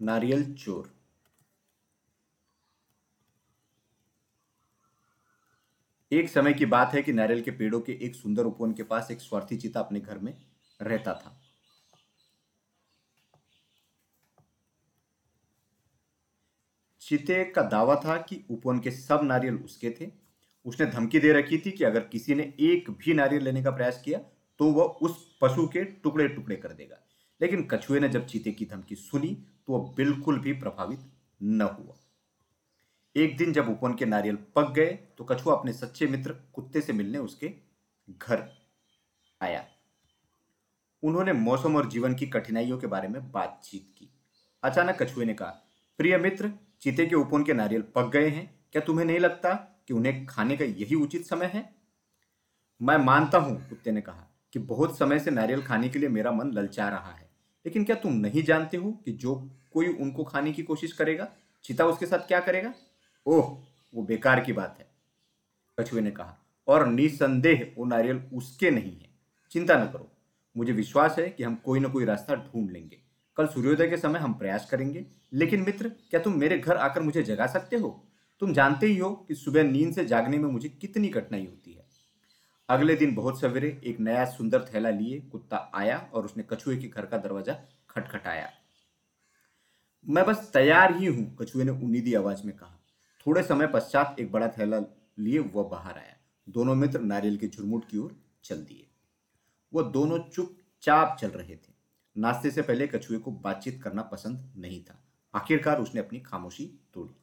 नारियल चोर। एक समय की बात है कि नारियल के पेड़ों के एक सुंदर उपवन के पास एक स्वार्थी चीता अपने घर में रहता था। चीते का दावा था कि उपवन के सब नारियल उसके थे। उसने धमकी दे रखी थी कि अगर किसी ने एक भी नारियल लेने का प्रयास किया तो वह उस पशु के टुकड़े टुकड़े कर देगा। लेकिन कछुए ने जब चीते की धमकी सुनी तो वह बिल्कुल भी प्रभावित न हुआ। एक दिन जब उपवन के नारियल पक गए तो कछुआ अपने सच्चे मित्र कुत्ते से मिलने उसके घर आया। उन्होंने मौसम और जीवन की कठिनाइयों के बारे में बातचीत की। अचानक कछुए ने कहा, प्रिय मित्र, चीते के उपवन के नारियल पक गए हैं। क्या तुम्हें नहीं लगता कि उन्हें खाने का यही उचित समय है? मैं मानता हूँ, कुत्ते ने कहा, कि बहुत समय से नारियल खाने के लिए मेरा मन ललचा रहा है। लेकिन क्या तुम नहीं जानते हो कि जो कोई उनको खाने की कोशिश करेगा, चीता उसके साथ क्या करेगा? ओह, वो बेकार की बात है कछुए ने कहा। और निसंदेह वो नारियल उसके नहीं है। चिंता न करो, मुझे विश्वास है कि हम कोई ना कोई रास्ता ढूंढ लेंगे। कल सूर्योदय के समय हम प्रयास करेंगे। लेकिन मित्र, क्या तुम मेरे घर आकर मुझे जगा सकते हो? तुम जानते ही हो कि सुबह नींद से जागने में मुझे कितनी कठिनाई होती है। अगले दिन बहुत सवेरे एक नया सुंदर थैला लिए कुत्ता आया और उसने कछुए के घर का दरवाज़ा खटखटाया। मैं बस तैयार ही हूँ, कछुए ने उन्नीदी आवाज़ में कहा। थोड़े समय पश्चात एक बड़ा थैला लिए वह बाहर आया। दोनों मित्र नारियल के झुरमुट की ओर चल दिए। वह दोनों चुपचाप चल रहे थे। नाश्ते से पहले कछुए को बातचीत करना पसंद नहीं था। आखिरकार उसने अपनी खामोशी तोड़ी।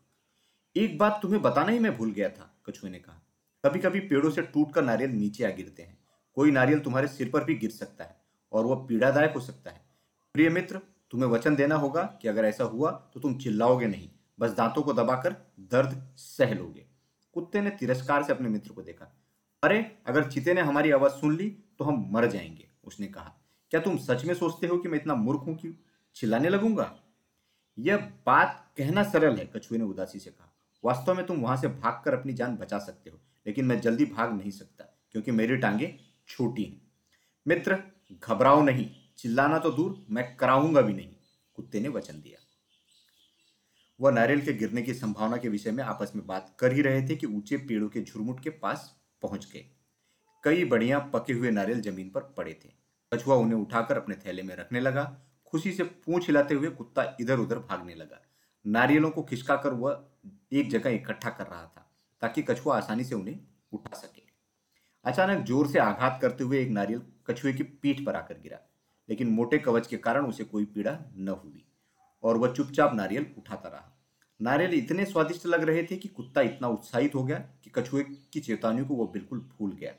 एक बात तुम्हें बताना ही मैं भूल गया था, कछुए ने कहा। कभी कभी पेड़ों से टूटकर नारियल नीचे आ गिरते हैं। कोई नारियल तुम्हारे सिर पर भी गिर सकता है और वह पीड़ादायक हो सकता है। प्रिय मित्र तुम्हें वचन देना होगा कि अगर ऐसा हुआ तो तुम चिल्लाओगे नहीं। बस दांतों को दबाकर दर्द सह लोगे। कुत्ते ने तिरस्कार से अपने मित्र को देखा। अरे, अगर चीते ने हमारी आवाज़ सुन ली तो हम मर जाएँगे, उसने कहा। क्या तुम सच में सोचते हो कि मैं इतना मूर्ख हूँ कि चिल्लाने लगूँगा? यह बात कहना सरल है, कछुए ने उदासी से कहा। वास्तव में तुम वहाँ से भागकर अपनी जान बचा सकते हो, लेकिन मैं जल्दी भाग नहीं सकता, क्योंकि मेरी टांगे छोटी हैं। मित्र, घबराओ नहीं। चिल्लाना तो दूर, मैं कराऊँगा भी नहीं, कुत्ते ने वचन दिया। वह नारियल के गिरने की संभावना के विषय में आपस में बात कर ही रहे थे कि ऊँचे पेड़ों के झुरमुट के पास पहुँच गए। कई बढ़िया पके हुए नारियल ज़मीन पर पड़े थे। कछुआ उन्हें उठाकर अपने थैले में रखने लगा, खुशी से पूंछ हिलाते हुए कुत्ता इधर उधर भागने लगा। नारियलों को खिसकाकर वह एक जगह इकट्ठा कर रहा था, ताकि कछुआ आसानी से उन्हें उठा सके। अचानक ज़ोर से आघात करते हुए एक नारियल कछुए की पीठ पर आकर गिरा। लेकिन मोटे कवच के कारण उसे कोई पीड़ा न हुई और वह चुपचाप नारियल उठाता रहा। नारियल इतने स्वादिष्ट लग रहे थे कि कुत्ता इतना उत्साहित हो गया कि कछुए की चेतावनी को वह बिल्कुल भूल गया।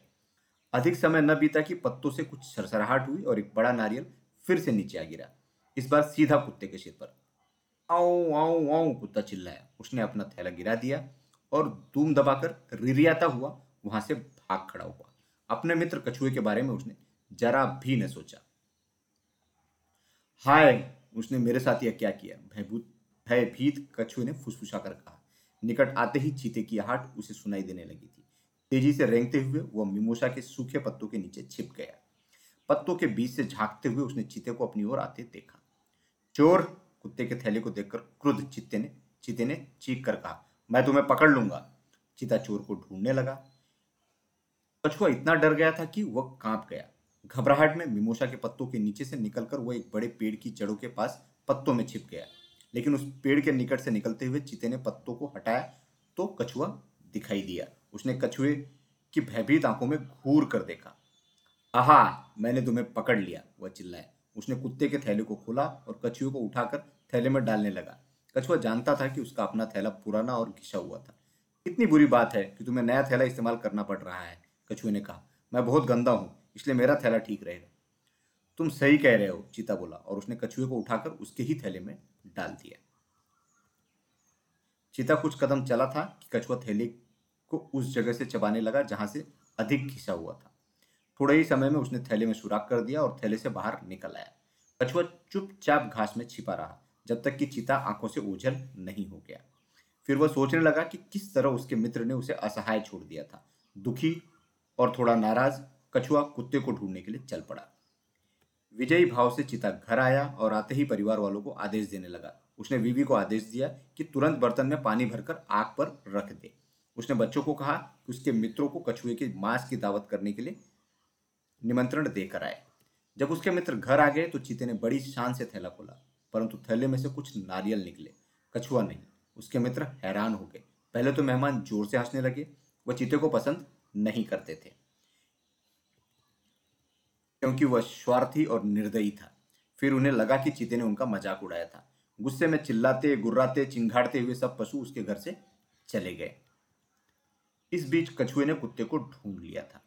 अधिक समय न बीता कि पत्तों से कुछ सरसराहट हुई और एक बड़ा नारियल फिर से नीचे आ गिरा। इस बार सीधा कुत्ते के सिर पर। आओ आओ आओ, कुत्ता चिल्लाया। उसने अपना थैला गिरा दिया और दूम दबाकर रिरियाता हुआ, वहाँ से भाग खड़ा हुआ। अपने मित्र कछुए के बारे में उसने जरा भी न सोचा। हाय, उसने मेरे साथ यह क्या किया? भयभूत भयभीत कछुए ने फुसफुसा कर कहा। निकट आते ही चीते की आहट उसे सुनाई देने लगी थी। तेज़ी से रेंगते हुए वह मिमोसा के सूखे पत्तों के नीचे छिप गया। पत्तों के बीच से झांकते हुए उसने चीते को अपनी ओर आते देखा। चोर कुत्ते के थैले को देखकर क्रुद्ध चित्ते ने चीते ने चीख कर कहा, मैं तुम्हें पकड़ लूँगा। चीता चोर को ढूँढने लगा। कछुआ इतना डर गया था कि वह काँप गया। घबराहट में मिमोशा के पत्तों के नीचे से निकलकर वह एक बड़े पेड़ की जड़ों के पास पत्तों में छिप गया। लेकिन उस पेड़ के निकट से निकलते हुए चीते ने पत्तों को हटाया तो कछुआ दिखाई दिया। उसने कछुए की भयभीत आँखों में घूर कर देखा। आहा, मैंने तुम्हें पकड़ लिया, वह चिल्लाया। उसने कुत्ते के थैले को खोला और कछुए को उठाकर थैले में डालने लगा। कछुआ जानता था कि उसका अपना थैला पुराना और घिसा हुआ था। कितनी बुरी बात है कि तुम्हें नया थैला इस्तेमाल करना पड़ रहा है, कछुए ने कहा। मैं बहुत गंदा हूँ। इसलिए मेरा थैला ठीक रहेगा तुम सही कह रहे हो, चीता बोला, और उसने कछुए को उठाकर उसके ही थैले में डाल दिया। चीता कुछ कदम चला था कि कछुआ थैले को उस जगह से चबाने लगा जहाँ से अधिक घिसा हुआ था। थोड़े ही समय में उसने थैले में सुराख कर दिया और थैले से बाहर निकल आया। कछुआ चुपचाप घास में छिपा रहा, जब तक कि चीता आँखों से ओझल नहीं हो गया। फिर वह सोचने लगा कि किस तरह उसके मित्र ने उसे असहाय छोड़ दिया था। दुखी और थोड़ा नाराज़ कछुआ कुत्ते को ढूँढने के लिए चल पड़ा। विजयी भाव से चिता घर आया और आते ही परिवार वालों को आदेश देने लगा। उसने बीवी को आदेश दिया कि तुरंत बर्तन में पानी भरकर आग पर रख दे। उसने बच्चों को कहा कि उसके मित्रों को कछुए के मांस की दावत करने के लिए निमंत्रण देकर आए। जब उसके मित्र घर आ गए तो चीते ने बड़ी शान से थैला खोला, परंतु थैले में से कुछ नारियल निकले। कछुआ नहीं, उसके मित्र हैरान हो गए। पहले तो मेहमान ज़ोर से हंसने लगे, वह चीते को पसंद नहीं करते थे। क्योंकि वह स्वार्थी और निर्दयी था। फिर उन्हें लगा कि चीते ने उनका मज़ाक उड़ाया था। गुस्से में चिल्लाते, गुर्राते, चिंगाड़ते हुए सब पशु उसके घर से चले गए। इस बीच कछुए ने कुत्ते को ढूंढ लिया था।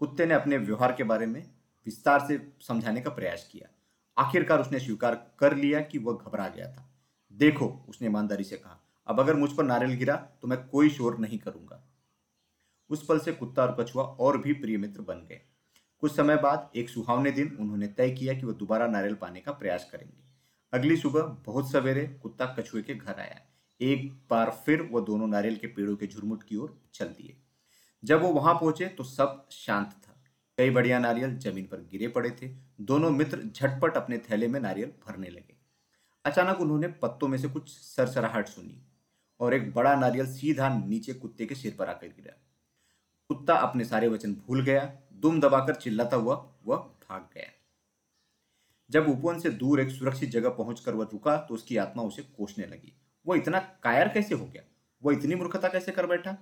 कुत्ते ने अपने व्यवहार के बारे में विस्तार से समझाने का प्रयास किया। आखिरकार उसने स्वीकार कर लिया कि वह घबरा गया था। देखो, उसने ईमानदारी से कहा, अब अगर मुझ पर नारियल गिरा तो मैं कोई शोर नहीं करूँगा। उस पल से कुत्ता और कछुआ और भी प्रिय मित्र बन गए। कुछ समय बाद एक सुहावने दिन उन्होंने तय किया कि वह दोबारा नारियल पाने का प्रयास करेंगे। अगली सुबह बहुत सवेरे कुत्ता कछुए के घर आया। एक बार फिर वह दोनों नारियल के पेड़ों के झुरमुट की ओर चल दिए। जब वो वहाँ पहुँचे तो सब शांत था। कई बढ़िया नारियल ज़मीन पर गिरे पड़े थे। दोनों मित्र झटपट अपने थैले में नारियल भरने लगे। अचानक उन्होंने पत्तों में से कुछ सरसराहट सुनी और एक बड़ा नारियल सीधा नीचे कुत्ते के सिर पर आकर गिरा। कुत्ता अपने सारे वचन भूल गया। दुम दबाकर चिल्लाता हुआ, वह भाग गया। जब उपवन से दूर एक सुरक्षित जगह पहुंचकर वह रुका तो उसकी आत्मा उसे कोसने लगी। वो इतना कायर कैसे हो गया? वो इतनी मूर्खता कैसे कर बैठा?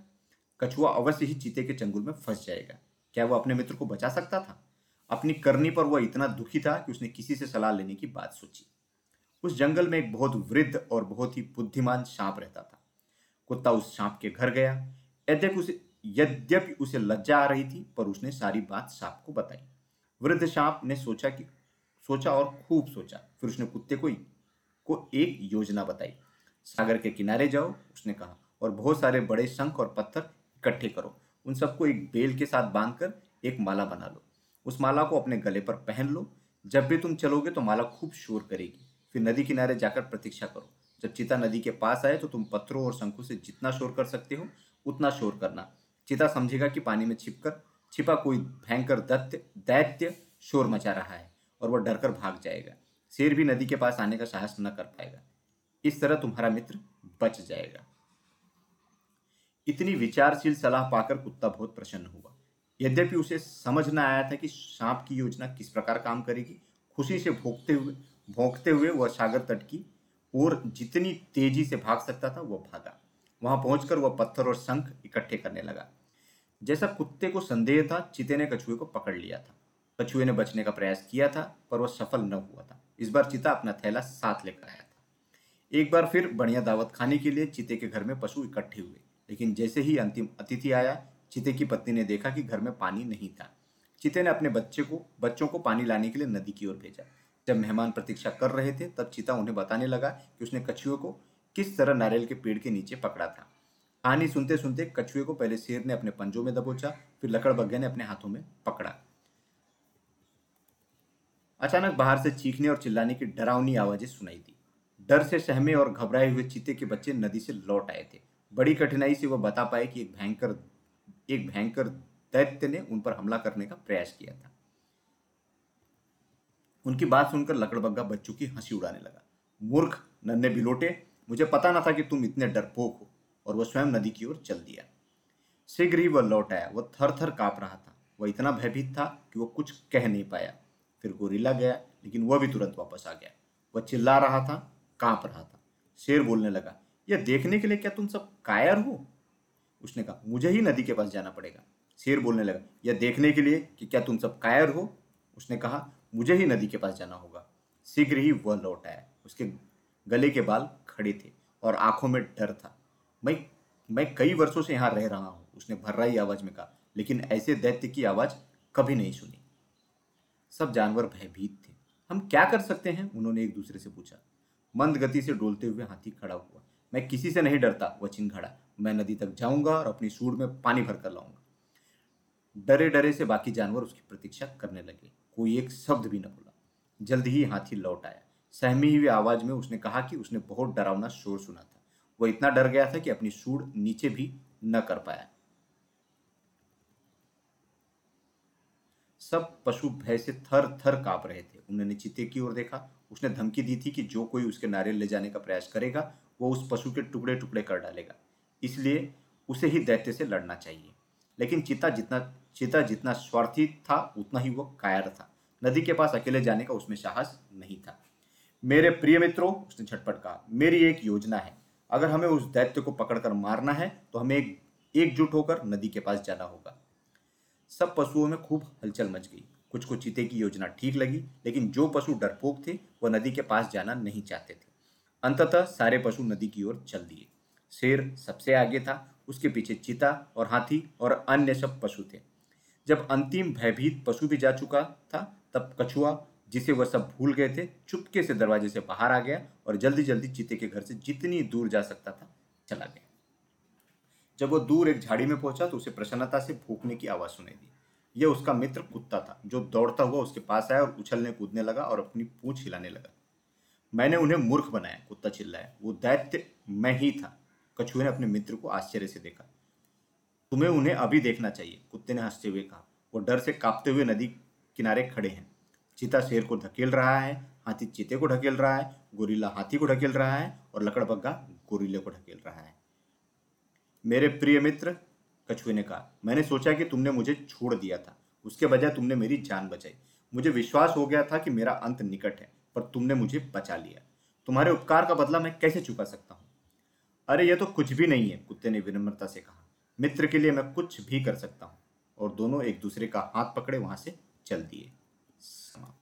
कछुआ अवश्य ही चीते के चंगुल में फंस जाएगा। क्या वो अपने मित्र को बचा सकता था? अपनी करनी पर वह इतना दुखी था कि उसने किसी से सलाह लेने की बात सोची। उस जंगल में एक बहुत वृद्ध और बहुत ही बुद्धिमान सांप रहता था। कुत्ता उस सांप के घर गया। यद्यपि उसे यद्यपि उसे लज्जा आ रही थी, पर उसने सारी बात सांप को बताई। वृद्ध सांप ने सोचा कि, सोचा और खूब सोचा। फिर उसने कुत्ते को को एक योजना बताई। सागर के किनारे जाओ, उसने कहा, और बहुत सारे बड़े शंख और पत्थर इकट्ठे करो। उन सबको एक बेल के साथ बांधकर एक माला बना लो। उस माला को अपने गले पर पहन लो। जब भी तुम चलोगे तो माला खूब शोर करेगी। फिर नदी किनारे जाकर प्रतीक्षा करो। जब चिता नदी के पास आए तो तुम पत्थरों और शंखों से जितना शोर कर सकते हो, उतना शोर करना। चिता समझेगा कि पानी में छिपकर, छिपा कोई भयंकर दत्त दैत्य शोर मचा रहा है और वह डरकर भाग जाएगा। शेर भी नदी के पास आने का साहस न कर पाएगा। इस तरह तुम्हारा मित्र बच जाएगा। इतनी विचारशील सलाह पाकर कुत्ता बहुत प्रसन्न हुआ। यद्यपि उसे समझ न आया था कि सांप की योजना किस प्रकार काम करेगी, खुशी से भोगते हुए, भोंकते हुए वह सागर तट की ओर जितनी तेज़ी से भाग सकता था, वह भागा। वहाँ पहुंचकर वह पत्थर और शंख इकट्ठे करने लगा। जैसा कुत्ते को संदेह था, चिते ने कछुए को पकड़ लिया था। कछुए ने बचने का प्रयास किया था, पर वह सफल न हुआ था। इस बार चिता अपना थैला साथ लेकर आया था। एक बार फिर बढ़िया दावत खाने के लिए चिते के घर में पशु इकट्ठे हुए। लेकिन जैसे ही अंतिम अतिथि आया, चिते की पत्नी ने देखा कि घर में पानी नहीं था। चिते ने अपने बच्चे को, बच्चों को पानी लाने के लिए नदी की ओर भेजा। जब मेहमान प्रतीक्षा कर रहे थे, तब चिता उन्हें बताने लगा कि उसने कछुए को किस तरह नारियल के पेड़ के नीचे पकड़ा था। कहानी सुनते सुनते कछुए को पहले शेर ने अपने पंजों में दबोचा, फिर लकड़ बग्गे ने अपने हाथों में पकड़ा। अचानक बाहर से चीखने और चिल्लाने की डरावनी आवाज़ें सुनाई दी। डर से सहमे और घबराए हुए चीते के बच्चे नदी से लौट आए थे। बड़ी कठिनाई से वह बता पाए कि एक भयंकर एक भयंकर दैत्य ने उन पर हमला करने का प्रयास किया था। उनकी बात सुनकर लकड़बग्गा बच्चों की हँसी उड़ाने लगा। मूर्ख, नन्हे बिलोटे, मुझे पता ना था कि तुम इतने डरपोक हो। और वह स्वयं नदी की ओर चल दिया। शीघ्र ही वह लौट आया वह थर थर काँप रहा था। वह इतना भयभीत था कि वह कुछ कह नहीं पाया। फिर गोरिल्ला गया, लेकिन वह भी तुरंत वापस आ गया। वह चिल्ला रहा था, काँप रहा था। शेर बोलने लगा यह देखने के लिए क्या तुम सब कायर हो? उसने कहा, मुझे ही नदी के पास जाना पड़ेगा। शेर बोलने लगा यह देखने के लिए कि क्या तुम सब कायर हो? उसने कहा, मुझे ही नदी के पास जाना होगा। शीघ्र ही वह लौट आया। उसके गले के बाल खड़े थे और आँखों में डर था। मैं मैं कई वर्षों से यहाँ रह रहा हूँ, उसने भर्राई आवाज़ में कहा, लेकिन ऐसे दैत्य की आवाज़ कभी नहीं सुनी। सब जानवर भयभीत थे। हम क्या कर सकते हैं? उन्होंने एक दूसरे से पूछा। मंद गति से डोलते हुए हाथी खड़ा हुआ। मैं किसी से नहीं डरता वह चिंघाड़ा मैं नदी तक जाऊँगा और अपनी सूर में पानी भर कर लाऊँगा। डरे डरे से बाकी जानवर उसकी प्रतीक्षा करने लगे। कोई एक शब्द भी न बोला। जल्द ही हाथी लौट आया। सहमी हुई आवाज़ में उसने कहा कि उसने बहुत डरावना शोर सुना था। वह इतना डर गया था कि अपनी सूर नीचे भी न कर पाया। सब पशु भय से थर थर काँप रहे थे। उन्होंने चीते की ओर देखा। उसने धमकी दी थी कि जो कोई उसके नारियल ले जाने का प्रयास करेगा, वो उस पशु के टुकड़े टुकड़े कर डालेगा। इसलिए उसे ही दैत्य से लड़ना चाहिए। लेकिन चीता जितना चीता जितना स्वार्थी था, उतना ही वो कायर था। नदी के पास अकेले जाने का उसमें साहस नहीं था। मेरे प्रिय मित्रों, उसने झटपट कहा, मेरी एक योजना है। अगर हमें उस दैत्य को पकड़कर मारना है तो हमें एक, एकजुट होकर नदी के पास जाना होगा। सब पशुओं में खूब हलचल मच गई। कुछ को चीते की योजना ठीक लगी, लेकिन जो पशु डरपोक थे, वह नदी के पास जाना नहीं चाहते थे। अंततः सारे पशु नदी की ओर चल दिए। शेर सबसे आगे था, उसके पीछे चीता और हाथी और अन्य सब पशु थे। जब अंतिम भयभीत पशु भी जा चुका था, तब कछुआ जिसे वह सब भूल गए थे, चुपके से दरवाजे से बाहर आ गया और जल्दी जल्दी चीते के घर से जितनी दूर जा सकता था, चला गया। जब वो दूर एक झाड़ी में पहुँचा तो उसे प्रसन्नता से भूखने की आवाज़ सुनाई दी। यह उसका मित्र कुत्ता था, जो दौड़ता हुआ उसके पास आया और उछलने कूदने लगा और अपनी पूंछ हिलाने लगा। मैंने उन्हें मूर्ख बनाया, कुत्ता चिल्लाया। वो दैत्य मैं ही था। कछुए ने अपने मित्र को आश्चर्य से देखा। तुम्हें उन्हें अभी देखना चाहिए, कुत्ते ने हँसते हुए कहा। वो डर से कांपते हुए नदी किनारे खड़े हैं। चीता शेर को धकेल रहा है, हाथी चीते को ढकेल रहा है गोरीला हाथी को ढकेल रहा है और लकड़बग्गा गोरीले को ढकेल रहा है। मेरे प्रिय मित्र, कछुए ने कहा, मैंने सोचा कि तुमने मुझे छोड़ दिया था, उसके बजाय तुमने मेरी जान बचाई। मुझे विश्वास हो गया था कि मेरा अंत निकट है, पर तुमने मुझे बचा लिया। तुम्हारे उपकार का बदला मैं कैसे चुका सकता हूँ? अरे यह तो कुछ भी नहीं है, कुत्ते ने विनम्रता से कहा। मित्र के लिए मैं कुछ भी कर सकता हूँ, और दोनों एक दूसरे का हाथ पकड़े वहाँ से चल दिए। Come on.